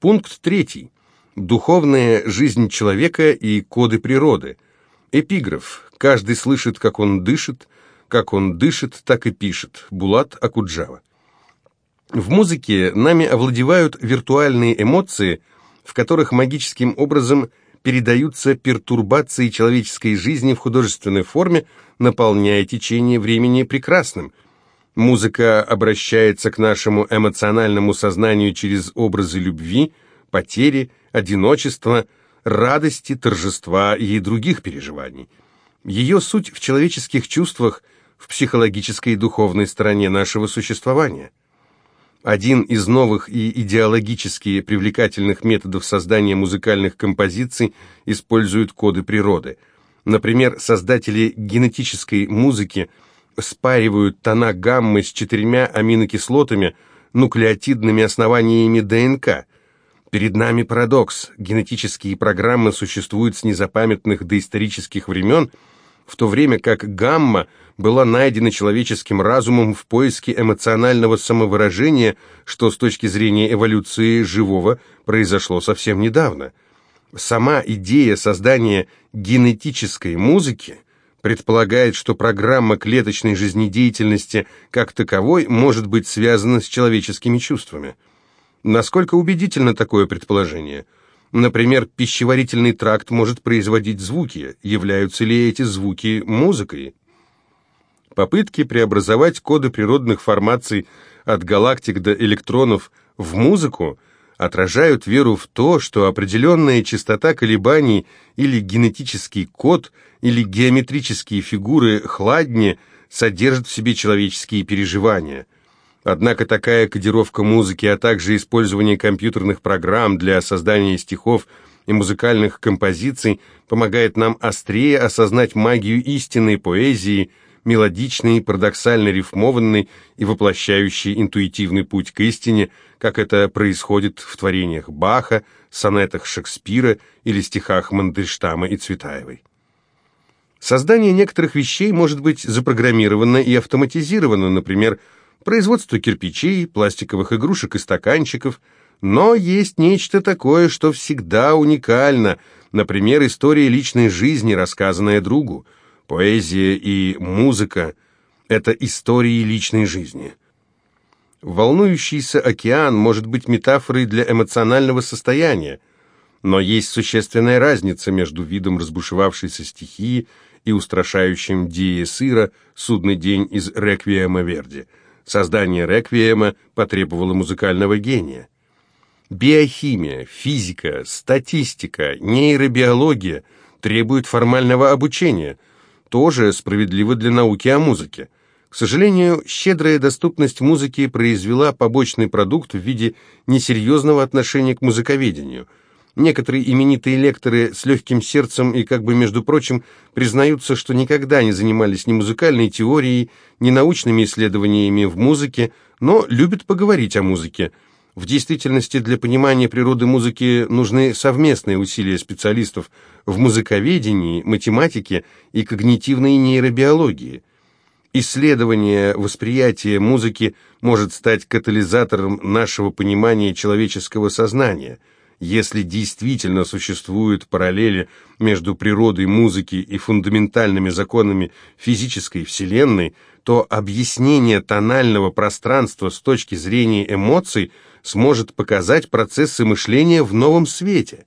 Пункт третий. Духовная жизнь человека и коды природы. Эпиграф. Каждый слышит, как он дышит, как он дышит, так и пишет. Булат Акуджава. В музыке нами овладевают виртуальные эмоции, в которых магическим образом передаются пертурбации человеческой жизни в художественной форме, наполняя течение времени прекрасным. Музыка обращается к нашему эмоциональному сознанию через образы любви, потери, одиночества, радости, торжества и других переживаний. Ее суть в человеческих чувствах, в психологической и духовной стороне нашего существования – один из новых и идеологически привлекательных методов создания музыкальных композиций используют коды природы. Например, создатели генетической музыки спаивают тона гаммы с четырьмя аминокислотами, нуклеотидными основаниями ДНК. Перед нами парадокс. Генетические программы существуют с незапамятных доисторических времен, в то время как гамма – была найдена человеческим разумом в поиске эмоционального самовыражения, что с точки зрения эволюции живого произошло совсем недавно. Сама идея создания генетической музыки предполагает, что программа клеточной жизнедеятельности как таковой может быть связана с человеческими чувствами. Насколько убедительно такое предположение? Например, пищеварительный тракт может производить звуки. Являются ли эти звуки музыкой? Попытки преобразовать коды природных формаций от галактик до электронов в музыку отражают веру в то, что определенная частота колебаний или генетический код или геометрические фигуры хладни содержат в себе человеческие переживания. Однако такая кодировка музыки, а также использование компьютерных программ для создания стихов и музыкальных композиций помогает нам острее осознать магию истинной поэзии – мелодичный, парадоксально рифмованный и воплощающий интуитивный путь к истине, как это происходит в творениях Баха, сонетах Шекспира или стихах Мандельштама и Цветаевой. Создание некоторых вещей может быть запрограммировано и автоматизировано, например, производство кирпичей, пластиковых игрушек и стаканчиков, но есть нечто такое, что всегда уникально, например, история личной жизни, рассказанная другу – Поэзия и музыка — это истории личной жизни. Волнующийся океан может быть метафорой для эмоционального состояния, но есть существенная разница между видом разбушевавшейся стихии и устрашающим Дие Сыра «Судный день» из «Реквиема Верди». Создание «Реквиема» потребовало музыкального гения. Биохимия, физика, статистика, нейробиология требуют формального обучения – тоже справедливо для науки о музыке. К сожалению, щедрая доступность музыки произвела побочный продукт в виде несерьезного отношения к музыковедению. Некоторые именитые лекторы с легким сердцем и, как бы между прочим, признаются, что никогда не занимались ни музыкальной теорией, ни научными исследованиями в музыке, но любят поговорить о музыке – в действительности для понимания природы музыки нужны совместные усилия специалистов в музыковедении, математике и когнитивной нейробиологии. Исследование восприятия музыки может стать катализатором нашего понимания человеческого сознания. Если действительно существуют параллели между природой музыки и фундаментальными законами физической Вселенной, то объяснение тонального пространства с точки зрения эмоций – сможет показать процессы мышления в новом свете.